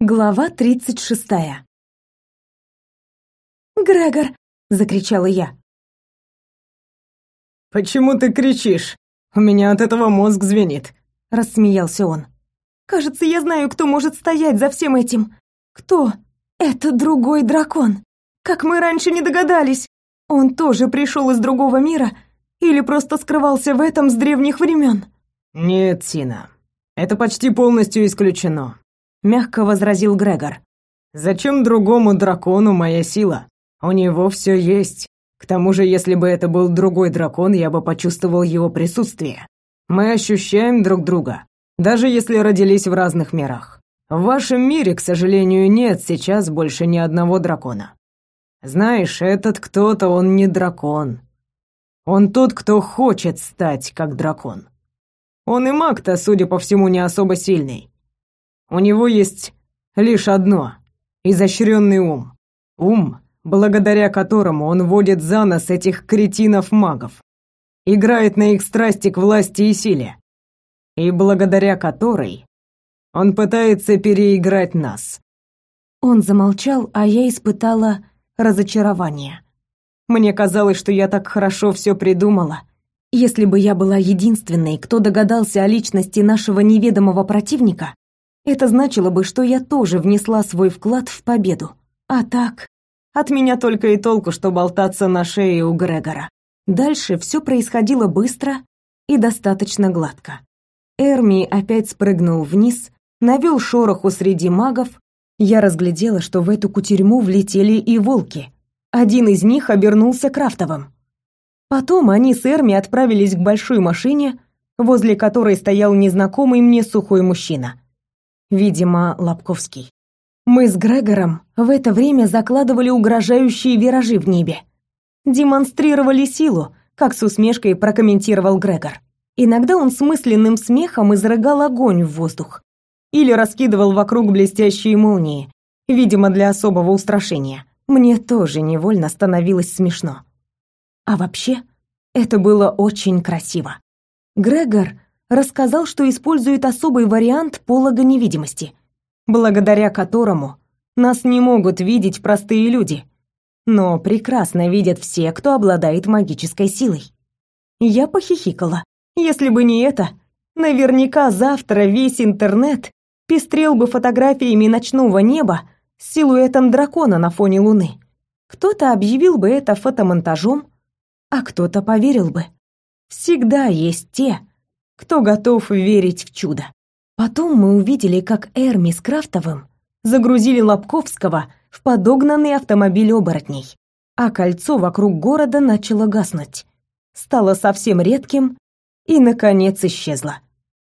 Глава тридцать шестая. «Грегор!» — закричала я. «Почему ты кричишь? У меня от этого мозг звенит», — рассмеялся он. «Кажется, я знаю, кто может стоять за всем этим. Кто? Это другой дракон. Как мы раньше не догадались. Он тоже пришел из другого мира или просто скрывался в этом с древних времен?» «Нет, Сина, это почти полностью исключено мягко возразил Грегор. Зачем другому дракону моя сила? У него все есть. К тому же, если бы это был другой дракон, я бы почувствовал его присутствие. Мы ощущаем друг друга, даже если родились в разных мирах. В вашем мире, к сожалению, нет сейчас больше ни одного дракона. Знаешь, этот кто-то, он не дракон. Он тот, кто хочет стать как дракон. Он и маг-то, судя по всему, не особо сильный. У него есть лишь одно — изощренный ум. Ум, благодаря которому он водит за нос этих кретинов-магов, играет на их страсти к власти и силе, и благодаря которой он пытается переиграть нас. Он замолчал, а я испытала разочарование. Мне казалось, что я так хорошо все придумала. Если бы я была единственной, кто догадался о личности нашего неведомого противника, это значило бы, что я тоже внесла свой вклад в победу. А так, от меня только и толку, что болтаться на шее у Грегора. Дальше все происходило быстро и достаточно гладко. Эрми опять спрыгнул вниз, навел шороху среди магов. Я разглядела, что в эту кутерьму влетели и волки. Один из них обернулся Крафтовым. Потом они с Эрми отправились к большой машине, возле которой стоял незнакомый мне сухой мужчина видимо, Лобковский. Мы с Грегором в это время закладывали угрожающие виражи в небе. Демонстрировали силу, как с усмешкой прокомментировал Грегор. Иногда он с мысленным смехом изрыгал огонь в воздух или раскидывал вокруг блестящие молнии, видимо, для особого устрашения. Мне тоже невольно становилось смешно. А вообще, это было очень красиво. Грегор рассказал, что использует особый вариант полога невидимости, благодаря которому нас не могут видеть простые люди, но прекрасно видят все, кто обладает магической силой. Я похихикала. Если бы не это, наверняка завтра весь интернет пестрел бы фотографиями ночного неба с силуэтом дракона на фоне луны. Кто-то объявил бы это фотомонтажом, а кто-то поверил бы. Всегда есть те, кто готов верить в чудо. Потом мы увидели, как Эрми с Крафтовым загрузили Лобковского в подогнанный автомобиль оборотней, а кольцо вокруг города начало гаснуть. Стало совсем редким и, наконец, исчезло.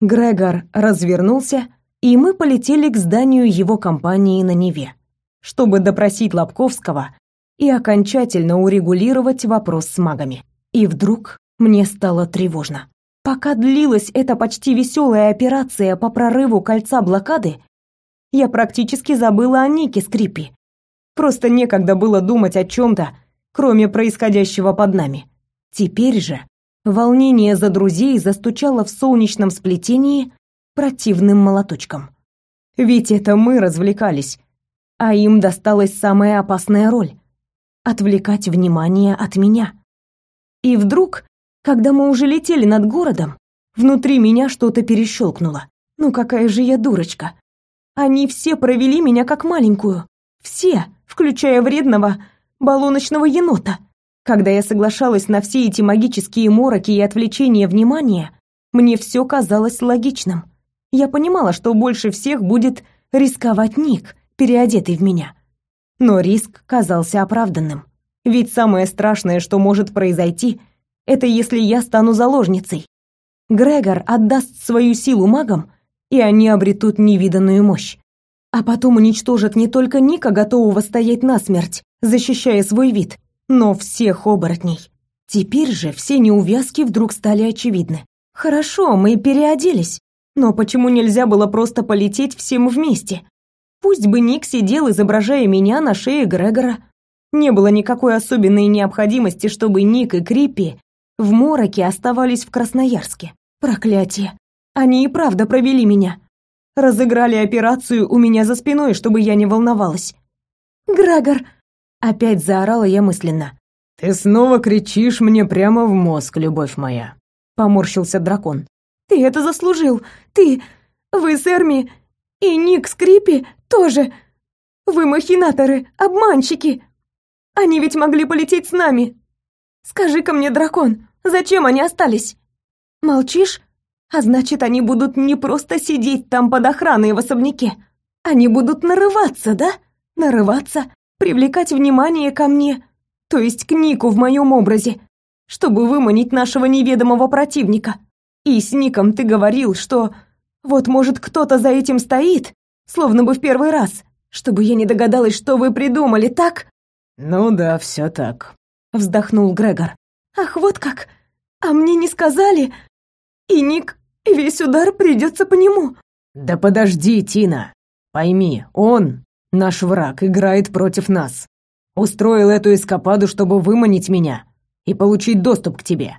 Грегор развернулся, и мы полетели к зданию его компании на Неве, чтобы допросить Лобковского и окончательно урегулировать вопрос с магами. И вдруг мне стало тревожно. Пока длилась эта почти веселая операция по прорыву кольца блокады, я практически забыла о Нике Скрипи. Просто некогда было думать о чем-то, кроме происходящего под нами. Теперь же волнение за друзей застучало в солнечном сплетении противным молоточком. Ведь это мы развлекались, а им досталась самая опасная роль — отвлекать внимание от меня. И вдруг когда мы уже летели над городом, внутри меня что-то перещелкнуло. Ну какая же я дурочка. Они все провели меня как маленькую. Все, включая вредного баллоночного енота. Когда я соглашалась на все эти магические мороки и отвлечения внимания, мне все казалось логичным. Я понимала, что больше всех будет рисковать Ник, переодетый в меня. Но риск казался оправданным. Ведь самое страшное, что может произойти — это если я стану заложницей. Грегор отдаст свою силу магам, и они обретут невиданную мощь. А потом уничтожат не только Ника, готового стоять насмерть, защищая свой вид, но всех оборотней. Теперь же все неувязки вдруг стали очевидны. Хорошо, мы переоделись, но почему нельзя было просто полететь всем вместе? Пусть бы Ник сидел, изображая меня на шее Грегора. Не было никакой особенной необходимости, чтобы Ник и Криппи в мороке оставались в Красноярске. Проклятие. Они и правда провели меня. разыграли операцию у меня за спиной, чтобы я не волновалась. Грегор, опять заорала я мысленно. Ты снова кричишь мне прямо в мозг, любовь моя, поморщился дракон. Ты это заслужил. Ты вы с Эрми и Ник Скрипи тоже. Вы махинаторы, обманщики. Они ведь могли полететь с нами. Скажи-ка мне, дракон, зачем они остались? Молчишь? А значит, они будут не просто сидеть там под охраной в особняке. Они будут нарываться, да? Нарываться, привлекать внимание ко мне, то есть к Нику в моем образе, чтобы выманить нашего неведомого противника. И с Ником ты говорил, что вот может кто-то за этим стоит, словно бы в первый раз, чтобы я не догадалась, что вы придумали, так? Ну да, все так, вздохнул Грегор. Ах, вот как. А мне не сказали. И Ник, весь удар придется по нему. Да подожди, Тина. Пойми, он, наш враг, играет против нас. Устроил эту эскападу, чтобы выманить меня и получить доступ к тебе.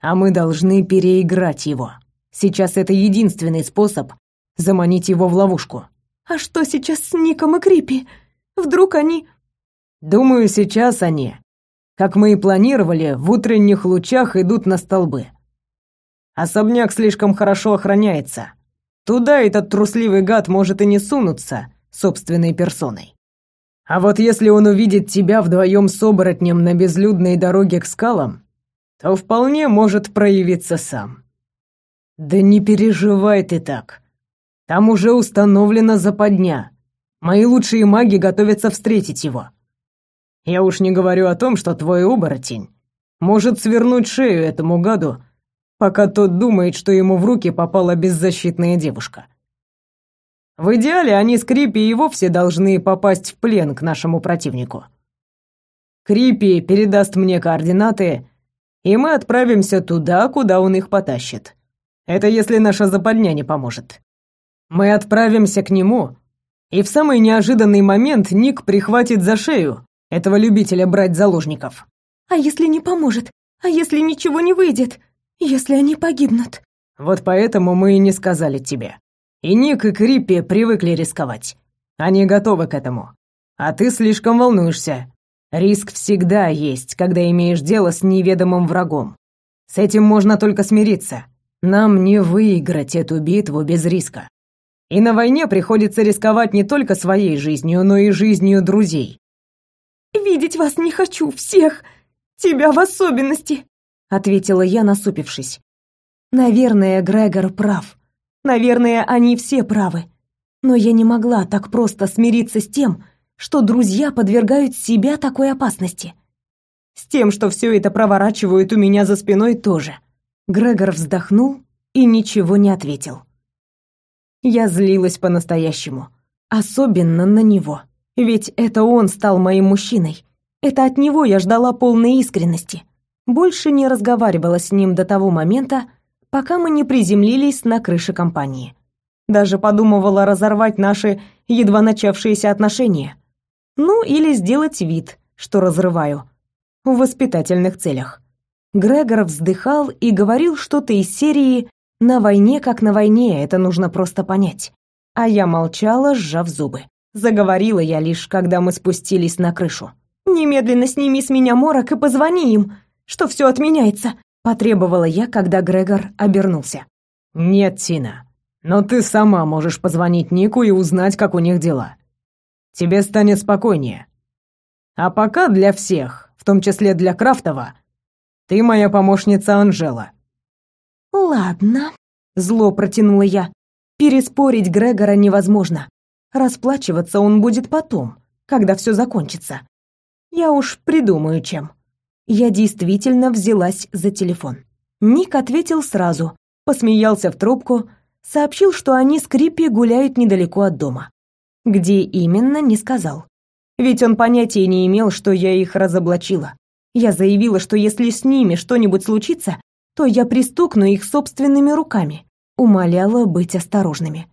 А мы должны переиграть его. Сейчас это единственный способ заманить его в ловушку. А что сейчас с Ником и Крипи? Вдруг они... Думаю, сейчас они, как мы и планировали, в утренних лучах идут на столбы. Особняк слишком хорошо охраняется. Туда этот трусливый гад может и не сунуться собственной персоной. А вот если он увидит тебя вдвоем с оборотнем на безлюдной дороге к скалам, то вполне может проявиться сам. Да не переживай ты так. Там уже установлена западня. Мои лучшие маги готовятся встретить его. Я уж не говорю о том, что твой оборотень может свернуть шею этому гаду, пока тот думает, что ему в руки попала беззащитная девушка. В идеале они с Крипи и вовсе должны попасть в плен к нашему противнику. Крипи передаст мне координаты, и мы отправимся туда, куда он их потащит. Это если наша западня не поможет. Мы отправимся к нему, и в самый неожиданный момент Ник прихватит за шею этого любителя брать заложников. А если не поможет? А если ничего не выйдет? Если они погибнут? Вот поэтому мы и не сказали тебе. И Ник, и Криппи привыкли рисковать. Они готовы к этому. А ты слишком волнуешься. Риск всегда есть, когда имеешь дело с неведомым врагом. С этим можно только смириться. Нам не выиграть эту битву без риска. И на войне приходится рисковать не только своей жизнью, но и жизнью друзей. «Видеть вас не хочу, всех! Тебя в особенности!» — ответила я, насупившись. «Наверное, Грегор прав. Наверное, они все правы. Но я не могла так просто смириться с тем, что друзья подвергают себя такой опасности. С тем, что все это проворачивают у меня за спиной тоже. Грегор вздохнул и ничего не ответил. Я злилась по-настоящему, особенно на него. Ведь это он стал моим мужчиной. Это от него я ждала полной искренности. Больше не разговаривала с ним до того момента, пока мы не приземлились на крыше компании. Даже подумывала разорвать наши едва начавшиеся отношения. Ну, или сделать вид, что разрываю. В воспитательных целях. Грегор вздыхал и говорил что-то из серии «На войне как на войне, это нужно просто понять». А я молчала, сжав зубы. Заговорила я лишь, когда мы спустились на крышу. «Немедленно сними с меня морок и позвони им, что все отменяется», потребовала я, когда Грегор обернулся. «Нет, Тина, но ты сама можешь позвонить Нику и узнать, как у них дела. Тебе станет спокойнее. А пока для всех, в том числе для Крафтова, ты моя помощница Анжела». «Ладно», — зло протянула я. «Переспорить Грегора невозможно. Расплачиваться он будет потом, когда все закончится. Я уж придумаю, чем». Я действительно взялась за телефон. Ник ответил сразу, посмеялся в трубку, сообщил, что они с Криппи гуляют недалеко от дома. Где именно, не сказал. Ведь он понятия не имел, что я их разоблачила. Я заявила, что если с ними что-нибудь случится, то я пристукну их собственными руками. Умоляла быть осторожными.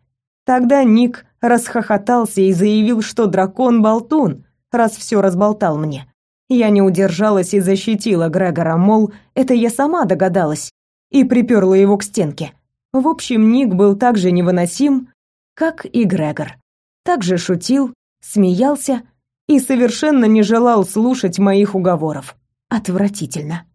Тогда Ник расхохотался и заявил, что дракон болтун, раз все разболтал мне. Я не удержалась и защитила Грегора, мол, это я сама догадалась, и приперла его к стенке. В общем, Ник был так же невыносим, как и Грегор. Также шутил, смеялся и совершенно не желал слушать моих уговоров. Отвратительно.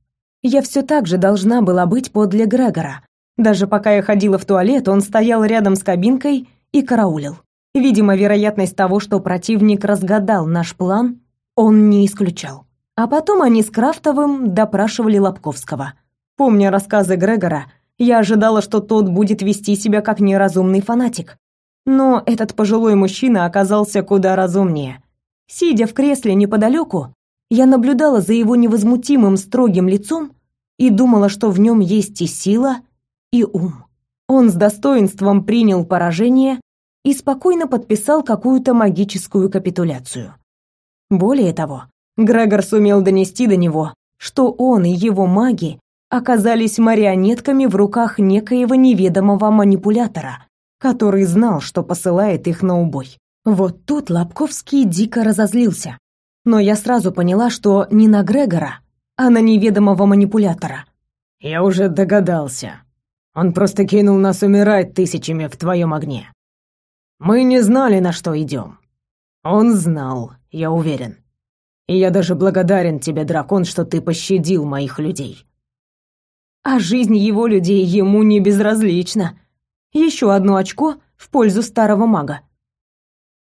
Я все так же должна была быть подле Грегора. Даже пока я ходила в туалет, он стоял рядом с кабинкой и караулил. Видимо, вероятность того, что противник разгадал наш план, он не исключал. А потом они с Крафтовым допрашивали Лобковского. Помня рассказы Грегора, я ожидала, что тот будет вести себя как неразумный фанатик. Но этот пожилой мужчина оказался куда разумнее. Сидя в кресле неподалеку, я наблюдала за его невозмутимым строгим лицом и думала, что в нем есть и сила, и ум. Он с достоинством принял поражение и спокойно подписал какую-то магическую капитуляцию. Более того, Грегор сумел донести до него, что он и его маги оказались марионетками в руках некоего неведомого манипулятора, который знал, что посылает их на убой. Вот тут Лобковский дико разозлился. Но я сразу поняла, что не на Грегора, а на неведомого манипулятора. «Я уже догадался. Он просто кинул нас умирать тысячами в твоем огне. Мы не знали, на что идем. Он знал, я уверен. И я даже благодарен тебе, дракон, что ты пощадил моих людей. А жизнь его людей ему не безразлична. Еще одно очко в пользу старого мага.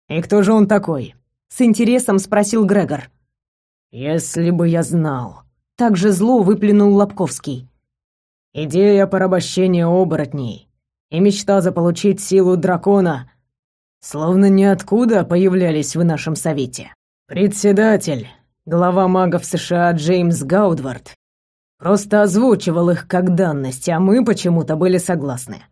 И кто же он такой? С интересом спросил Грегор. Если бы я знал. Так же зло выплюнул Лобковский. Идея порабощения оборотней и мечта заполучить силу дракона словно ниоткуда появлялись в нашем совете. Председатель, глава магов США Джеймс Гаудвард, просто озвучивал их как данности, а мы почему-то были согласны.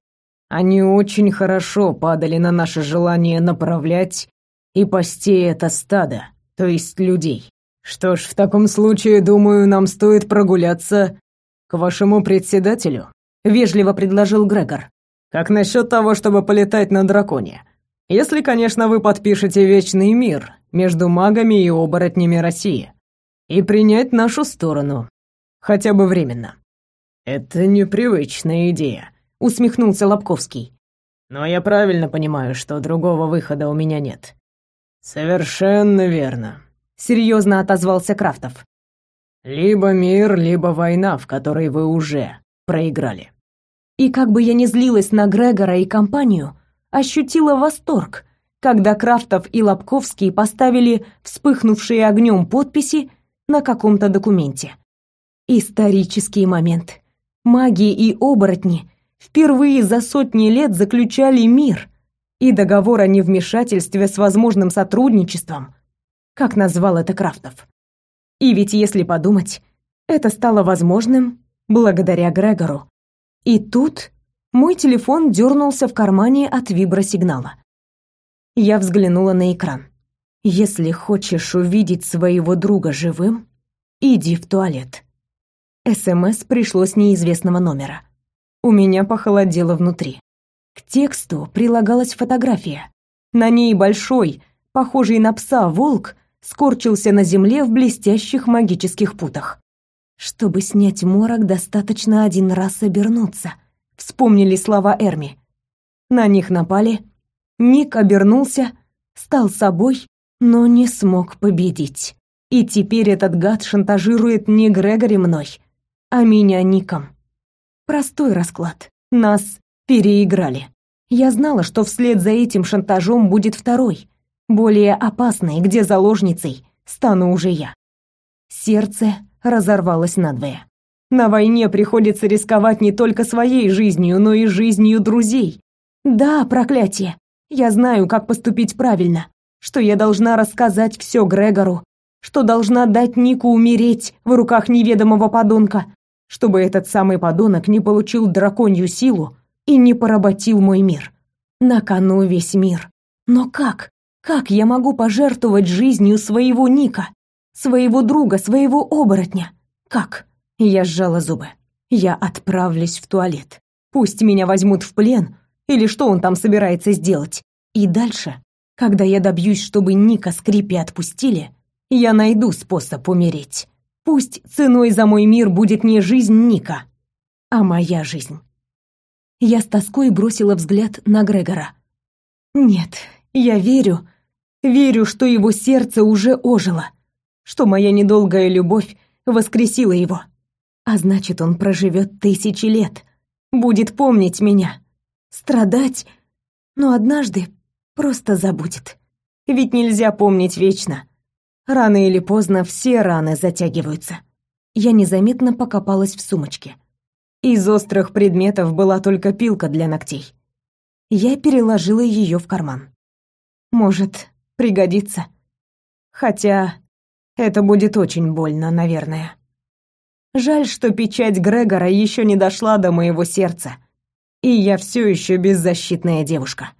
Они очень хорошо падали на наше желание направлять и пасти это стадо, то есть людей. Что ж, в таком случае, думаю, нам стоит прогуляться к вашему председателю, вежливо предложил Грегор. Как насчет того, чтобы полетать на драконе? Если, конечно, вы подпишете вечный мир между магами и оборотнями России и принять нашу сторону, хотя бы временно. Это непривычная идея, усмехнулся Лобковский. Но я правильно понимаю, что другого выхода у меня нет. Совершенно верно, серьезно отозвался Крафтов. Либо мир, либо война, в которой вы уже проиграли. И как бы я ни злилась на Грегора и компанию, ощутила восторг, когда Крафтов и Лобковский поставили вспыхнувшие огнем подписи на каком-то документе. Исторический момент. Маги и оборотни впервые за сотни лет заключали мир и договор о невмешательстве с возможным сотрудничеством, как назвал это Крафтов. И ведь если подумать, это стало возможным благодаря Грегору. И тут мой телефон дернулся в кармане от вибросигнала. Я взглянула на экран. Если хочешь увидеть своего друга живым, иди в туалет. СМС пришло с неизвестного номера. У меня похолодело внутри. К тексту прилагалась фотография. На ней большой, похожий на пса волк, скорчился на земле в блестящих магических путах. Чтобы снять морок, достаточно один раз обернуться — вспомнили слова Эрми. На них напали. Ник обернулся, стал собой, но не смог победить. И теперь этот гад шантажирует не Грегори мной, а меня Ником. Простой расклад. Нас переиграли. Я знала, что вслед за этим шантажом будет второй, более опасный, где заложницей стану уже я. Сердце разорвалось надвое. На войне приходится рисковать не только своей жизнью, но и жизнью друзей. Да, проклятие. Я знаю, как поступить правильно. Что я должна рассказать все Грегору. Что должна дать Нику умереть в руках неведомого подонка. Чтобы этот самый подонок не получил драконью силу и не поработил мой мир. На кону весь мир. Но как? Как я могу пожертвовать жизнью своего Ника? Своего друга, своего оборотня? Как? Я сжала зубы. Я отправлюсь в туалет. Пусть меня возьмут в плен, или что он там собирается сделать. И дальше, когда я добьюсь, чтобы Ника с Крипи отпустили, я найду способ умереть. Пусть ценой за мой мир будет не жизнь Ника, а моя жизнь. Я с тоской бросила взгляд на Грегора. Нет, я верю, верю, что его сердце уже ожило, что моя недолгая любовь воскресила его. А значит, он проживет тысячи лет, будет помнить меня, страдать, но однажды просто забудет. Ведь нельзя помнить вечно. Рано или поздно все раны затягиваются. Я незаметно покопалась в сумочке. Из острых предметов была только пилка для ногтей. Я переложила ее в карман. Может, пригодится. Хотя это будет очень больно, наверное. Жаль, что печать Грегора еще не дошла до моего сердца, и я все еще беззащитная девушка.